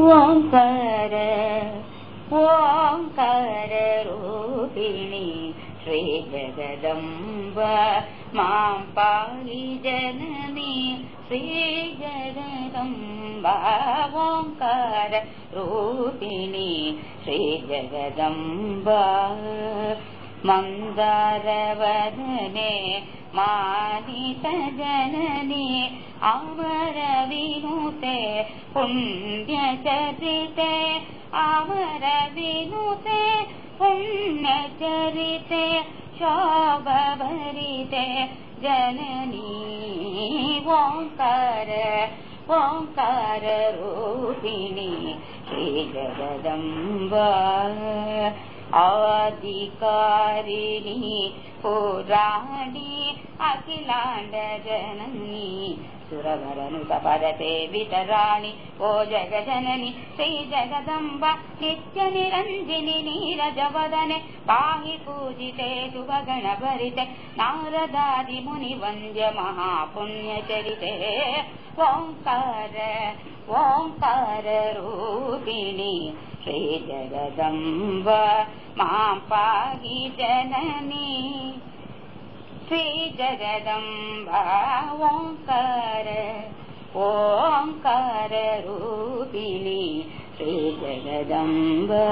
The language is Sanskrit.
ओङ्कार रूपिणी श्रीजगदम्ब मां जननी श्रीजगदम्बा ओङ्कार रूपिणी श्रीजगदम्बा मन्दारवदने मानितजननी अमरविनुते पुण्यचरिते अमरविनुते पुण्यचरिते शोभभरिते जननी ओङ्कार ओङ्काररूपिणी श्रीजगदम्बा आदिकारिणी पुराणी अखिलाण्डजननी सुरवरनुतपदते वितराणि ओ जगजननि श्रीजगदम्ब नित्यनिरञ्जिनि नीरजवदने पाहि पूजिते शुभगणभरिते नारदादिमुनिवन्द्य महापुण्यचरिते। ओङ्कार ओङ्काररूपिणी श्रीजगदम्ब मां पाहि जननी। श्रीजगदम्बा ओङ्कार ओङ्काररूपिणी श्रीजगदम्बा